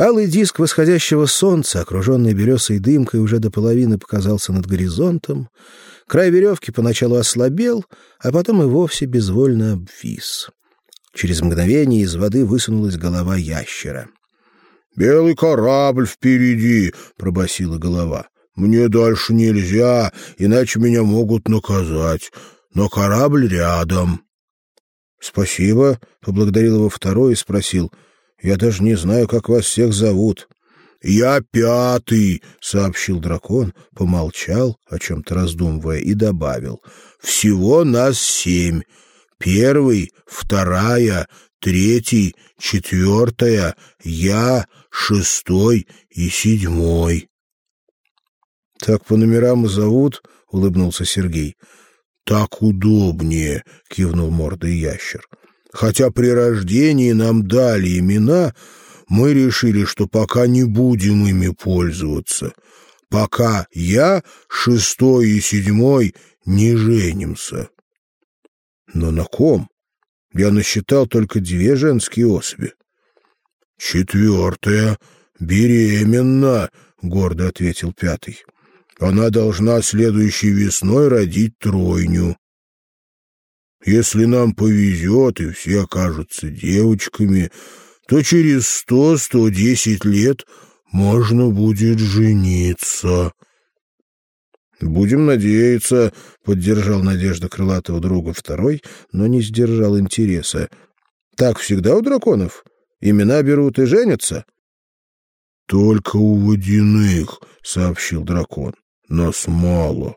Алый диск восходящего солнца, окруженный белесой дымкой, уже до половины показался над горизонтом. Край веревки поначалу ослабел, а потом и вовсе безвольно обвис. Через мгновение из воды высунулась голова ящера. «Белый корабль впереди!» — пробасила голова. «Мне дальше нельзя, иначе меня могут наказать. Но корабль рядом». «Спасибо», — поблагодарил его второй и спросил. «Я даже не знаю, как вас всех зовут». «Я пятый», — сообщил дракон, помолчал, о чем-то раздумывая, и добавил. «Всего нас семь. Первый, вторая, третий, четвертая, я, шестой и седьмой». «Так по номерам и зовут?» — улыбнулся Сергей. «Так удобнее», — кивнул мордой ящер. «Хотя при рождении нам дали имена...» мы решили, что пока не будем ими пользоваться, пока я, шестой и седьмой, не женимся. Но на ком? Я насчитал только две женские особи. Четвертая беременна, гордо ответил пятый. Она должна следующей весной родить тройню. Если нам повезет, и все окажутся девочками, то через сто-сто десять лет можно будет жениться. Будем надеяться, поддержал надежда крылатого друга второй, но не сдержал интереса. Так всегда у драконов. Имена берут и женятся. Только у водяных, сообщил дракон. Нас мало.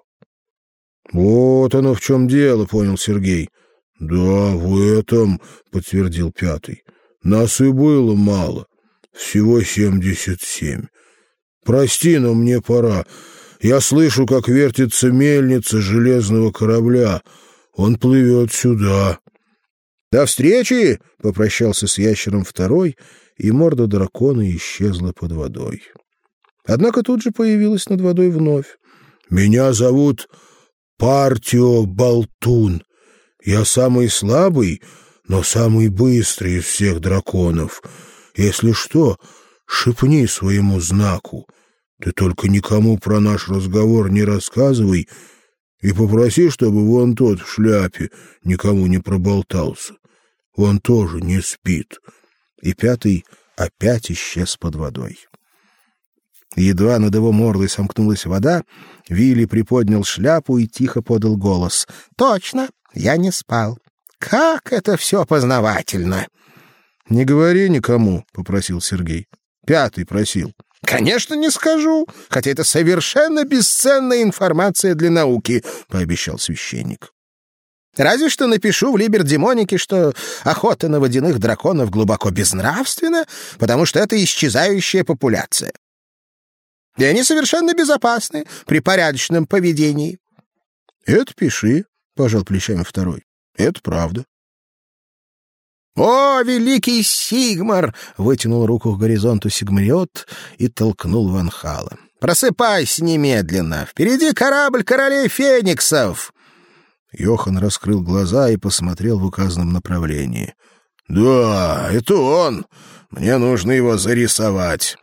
Вот оно в чем дело, понял Сергей. Да, в этом, подтвердил пятый. Нас и было мало. Всего семьдесят семь. Прости, но мне пора. Я слышу, как вертится мельница железного корабля. Он плывет сюда. До встречи, попрощался с ящером второй, и морда дракона исчезла под водой. Однако тут же появилась над водой вновь. Меня зовут Партио Болтун. Я самый слабый, но самый быстрый из всех драконов. Если что, шепни своему знаку. Ты только никому про наш разговор не рассказывай и попроси, чтобы вон тот в шляпе никому не проболтался. Он тоже не спит. И пятый опять исчез под водой. Едва над его мордой сомкнулась вода, Вилли приподнял шляпу и тихо подал голос. «Точно, я не спал. Как это все познавательно!» «Не говори никому», — попросил Сергей. «Пятый просил». «Конечно, не скажу, хотя это совершенно бесценная информация для науки», — пообещал священник. «Разве что напишу в Либердемонике, что охота на водяных драконов глубоко безнравственна, потому что это исчезающая популяция. И они совершенно безопасны при порядочном поведении». «Это пиши», — пожал плечами второй. Это правда. «О, великий Сигмар!» — вытянул руку к горизонту Сигмариот и толкнул Ванхала. «Просыпайся немедленно! Впереди корабль королей Фениксов!» Йохан раскрыл глаза и посмотрел в указанном направлении. «Да, это он! Мне нужно его зарисовать!»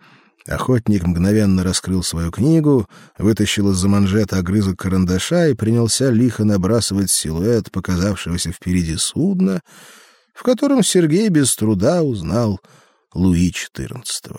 Охотник мгновенно раскрыл свою книгу, вытащил из-за манжета огрызок карандаша и принялся лихо набрасывать силуэт показавшегося впереди судна, в котором Сергей без труда узнал Луи XIV.